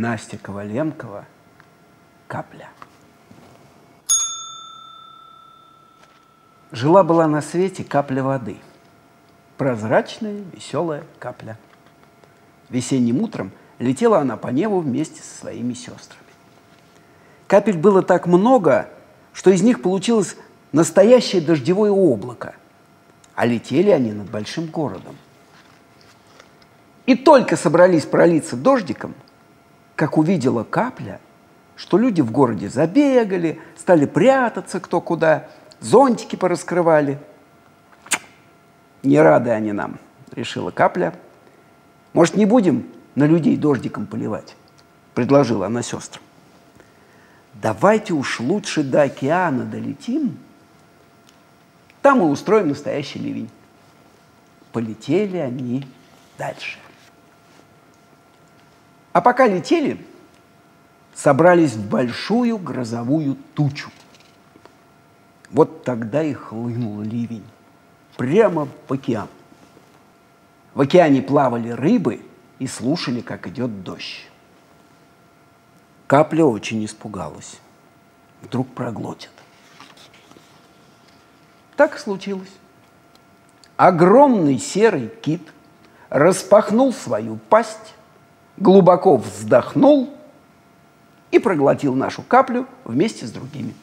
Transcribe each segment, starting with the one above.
Настя Коваленкова «Капля». Жила-была на свете капля воды. Прозрачная, веселая капля. Весенним утром летела она по небу вместе со своими сестрами. Капель было так много, что из них получилось настоящее дождевое облако, а летели они над большим городом. И только собрались пролиться дождиком, как увидела капля, что люди в городе забегали, стали прятаться кто куда, зонтики пораскрывали. Не рады они нам, решила капля. Может, не будем на людей дождиком поливать? Предложила она сестрам. Давайте уж лучше до океана долетим, там мы устроим настоящий ливень. Полетели они дальше. А пока летели, собрались в большую грозовую тучу. Вот тогда и хлынул ливень прямо в океан. В океане плавали рыбы и слушали, как идет дождь. Капля очень испугалась. Вдруг проглотит. Так случилось. Огромный серый кит распахнул свою пасть, глубоко вздохнул и проглотил нашу каплю вместе с другими.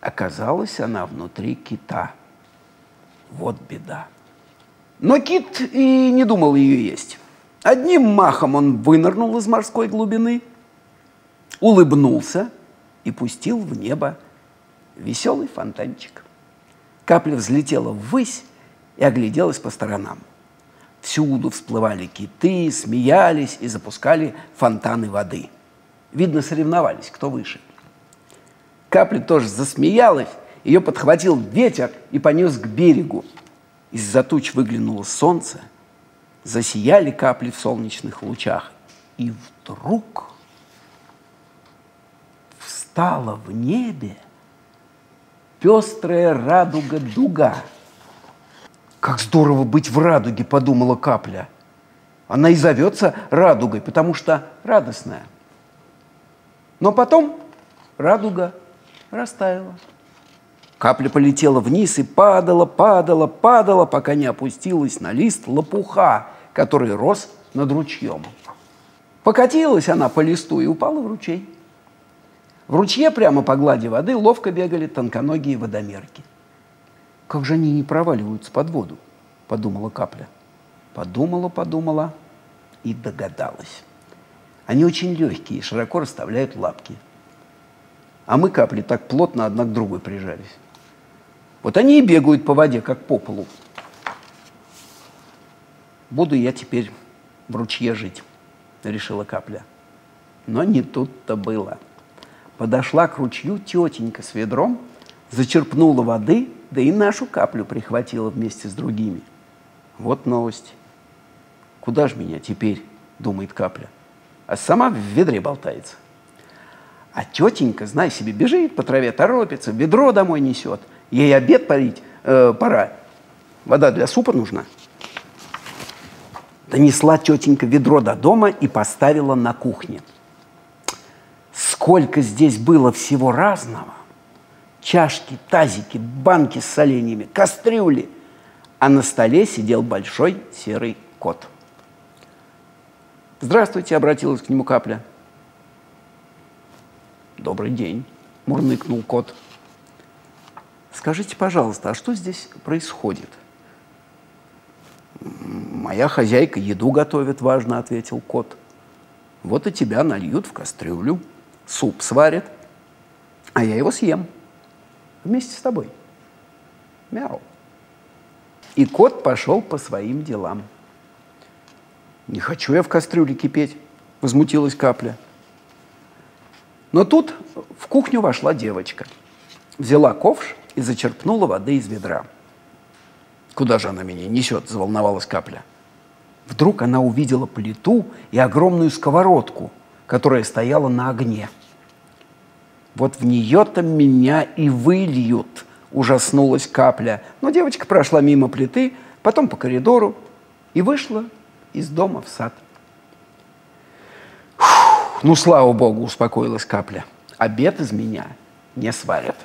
Оказалась она внутри кита. Вот беда. Но кит и не думал ее есть. Одним махом он вынырнул из морской глубины, улыбнулся и пустил в небо веселый фонтанчик. Капля взлетела ввысь и огляделась по сторонам. Всюду всплывали киты, смеялись и запускали фонтаны воды. Видно, соревновались, кто выше. Капля тоже засмеялась, ее подхватил ветер и понес к берегу. Из-за туч выглянуло солнце, засияли капли в солнечных лучах. И вдруг встала в небе пестрая радуга-дуга. Как здорово быть в радуге, подумала капля. Она и зовется радугой, потому что радостная. Но потом радуга растаяла. Капля полетела вниз и падала, падала, падала, пока не опустилась на лист лопуха, который рос над ручьем. Покатилась она по листу и упала в ручей. В ручье прямо по глади воды ловко бегали тонконогие водомерки. «Как же они не проваливаются под воду?» – подумала капля. Подумала, подумала и догадалась. Они очень легкие и широко расставляют лапки. А мы, капли, так плотно одна к другой прижались. Вот они и бегают по воде, как по полу. Буду я теперь в ручье жить, решила капля. Но не тут-то было подошла к ручью тетенька с ведром, зачерпнула воды, да и нашу каплю прихватила вместе с другими. Вот новость. Куда же меня теперь, думает капля, а сама в ведре болтается. А тетенька, знай себе, бежит по траве, торопится, ведро домой несет. Ей обед парить э, пора. Вода для супа нужна. Донесла тетенька ведро до дома и поставила на кухне – сколько здесь было всего разного. Чашки, тазики, банки с соленьями, кастрюли. А на столе сидел большой серый кот. «Здравствуйте», — обратилась к нему капля. «Добрый день», — мурныкнул кот. «Скажите, пожалуйста, а что здесь происходит?» «Моя хозяйка еду готовит, важно», — ответил кот. «Вот и тебя нальют в кастрюлю» суп сварит, а я его съем вместе с тобой. Мяу. И кот пошел по своим делам. «Не хочу я в кастрюле кипеть», — возмутилась капля. Но тут в кухню вошла девочка. Взяла ковш и зачерпнула воды из ведра. «Куда же она меня несет?» – заволновалась капля. Вдруг она увидела плиту и огромную сковородку – которая стояла на огне. Вот в нее-то меня и выльют, ужаснулась капля. Но девочка прошла мимо плиты, потом по коридору и вышла из дома в сад. ну слава богу, успокоилась капля. Обед из меня не сварят.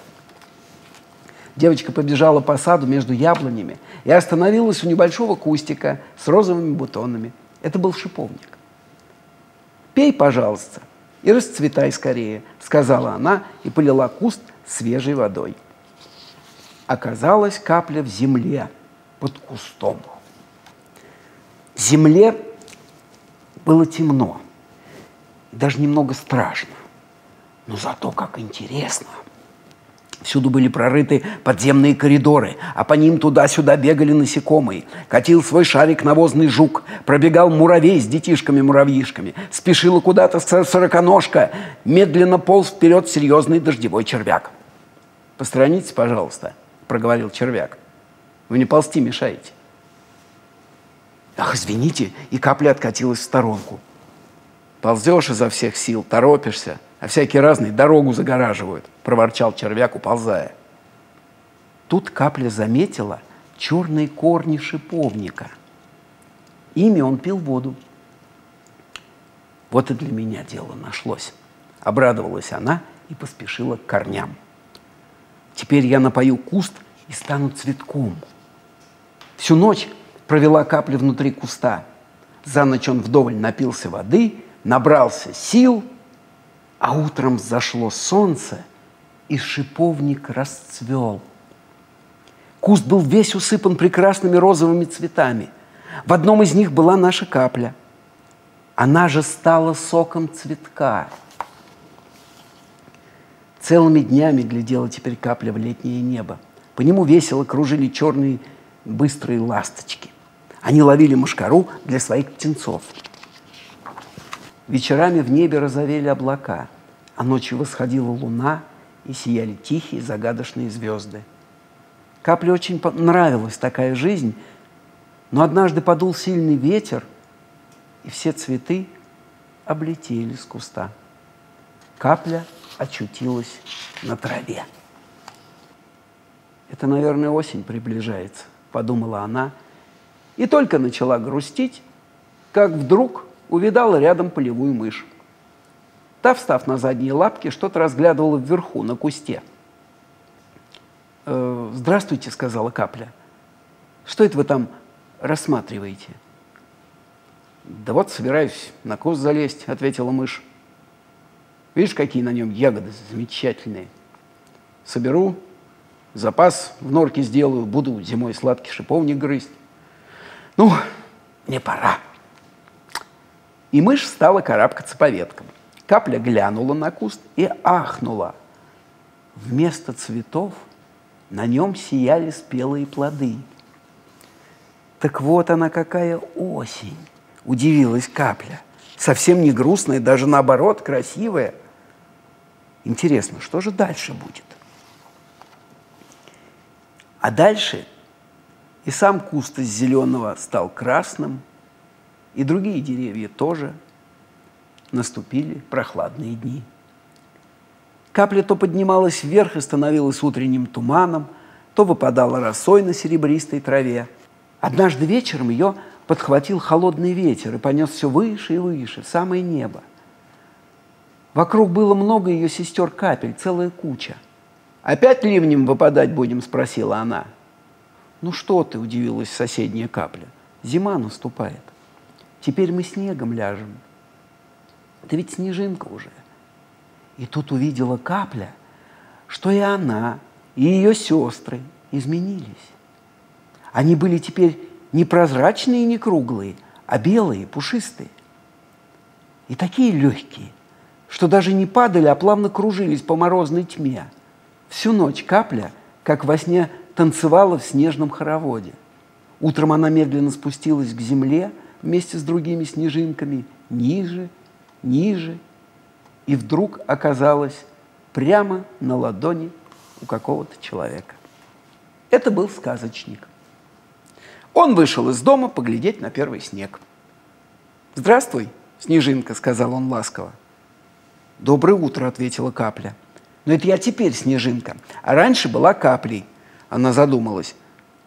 Девочка побежала по саду между яблонями и остановилась у небольшого кустика с розовыми бутонами. Это был шиповник. «Пей, пожалуйста, и расцветай скорее», — сказала она и полила куст свежей водой. Оказалась капля в земле под кустом. В земле было темно, даже немного страшно, но зато как интересно — Всюду были прорыты подземные коридоры, а по ним туда-сюда бегали насекомые. Катил свой шарик навозный жук, пробегал муравей с детишками-муравьишками. Спешила куда-то сороконожка, медленно полз вперед серьезный дождевой червяк. «Посторонитесь, пожалуйста», — проговорил червяк. «Вы не ползти мешаете». «Ах, извините!» И капля откатилась в сторонку. Ползешь изо всех сил, торопишься — а всякие разные дорогу загораживают», – проворчал червяк, уползая. Тут капля заметила черные корни шиповника. Ими он пил воду. Вот и для меня дело нашлось. Обрадовалась она и поспешила к корням. Теперь я напою куст и стану цветком. Всю ночь провела капля внутри куста. За ночь он вдоволь напился воды, набрался сил – а утром зашло солнце, и шиповник расцвел. Куст был весь усыпан прекрасными розовыми цветами. В одном из них была наша капля. Она же стала соком цветка. Целыми днями глядела теперь капля в летнее небо. По нему весело кружили черные быстрые ласточки. Они ловили мошкару для своих птенцов – Вечерами в небе разовели облака, а ночью восходила луна, и сияли тихие загадочные звезды. Капле очень нравилась такая жизнь, но однажды подул сильный ветер, и все цветы облетели с куста. Капля очутилась на траве. Это, наверное, осень приближается, подумала она, и только начала грустить, как вдруг увидала рядом полевую мышь. Та, встав на задние лапки, что-то разглядывала вверху, на кусте. «Э, «Здравствуйте», — сказала Капля. «Что это вы там рассматриваете?» «Да вот собираюсь на куст залезть», — ответила мышь. «Видишь, какие на нем ягоды замечательные. Соберу, запас в норке сделаю, буду зимой сладкий шиповник грызть. Ну, мне пора». И мышь стала карабкаться по веткам. Капля глянула на куст и ахнула. Вместо цветов на нем сияли спелые плоды. Так вот она какая осень, удивилась Капля. Совсем не грустная, даже наоборот, красивая. Интересно, что же дальше будет? А дальше и сам куст из зеленого стал красным, и другие деревья тоже наступили прохладные дни. Капля то поднималась вверх и становилась утренним туманом, то выпадала росой на серебристой траве. Однажды вечером ее подхватил холодный ветер и понес все выше и выше, в самое небо. Вокруг было много ее сестер капель, целая куча. «Опять ливнем выпадать будем?» – спросила она. «Ну что ты?» – удивилась соседняя капля. «Зима наступает». Теперь мы снегом ляжем. Это ведь снежинка уже. И тут увидела капля, что и она, и ее сестры изменились. Они были теперь не прозрачные и не круглые, а белые, пушистые. И такие легкие, что даже не падали, а плавно кружились по морозной тьме. Всю ночь капля, как во сне, танцевала в снежном хороводе. Утром она медленно спустилась к земле – вместе с другими снежинками ниже, ниже, и вдруг оказалась прямо на ладони у какого-то человека. Это был сказочник. Он вышел из дома поглядеть на первый снег. «Здравствуй, Снежинка», — сказал он ласково. «Доброе утро», — ответила капля. «Но это я теперь Снежинка, а раньше была каплей». Она задумалась.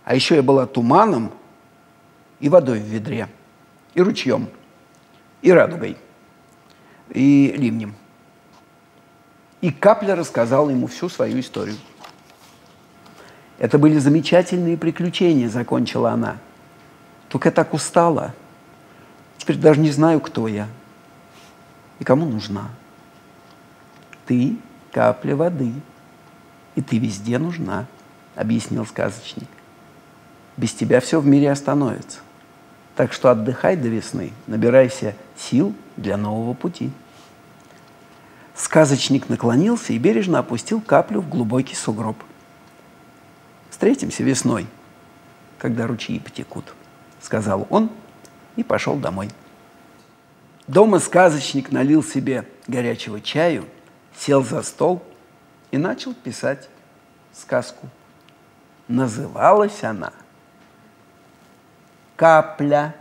«А еще я была туманом и водой в ведре» и ручьем, и радугой. и ливнем. И капля рассказала ему всю свою историю. Это были замечательные приключения, закончила она. Только я так устала. Теперь даже не знаю, кто я и кому нужна. Ты – капля воды, и ты везде нужна, объяснил сказочник. Без тебя все в мире остановится. Так что отдыхай до весны, набирайся сил для нового пути. Сказочник наклонился и бережно опустил каплю в глубокий сугроб. «Встретимся весной, когда ручьи потекут», — сказал он и пошел домой. Дома сказочник налил себе горячего чаю, сел за стол и начал писать сказку. Называлась она «Капля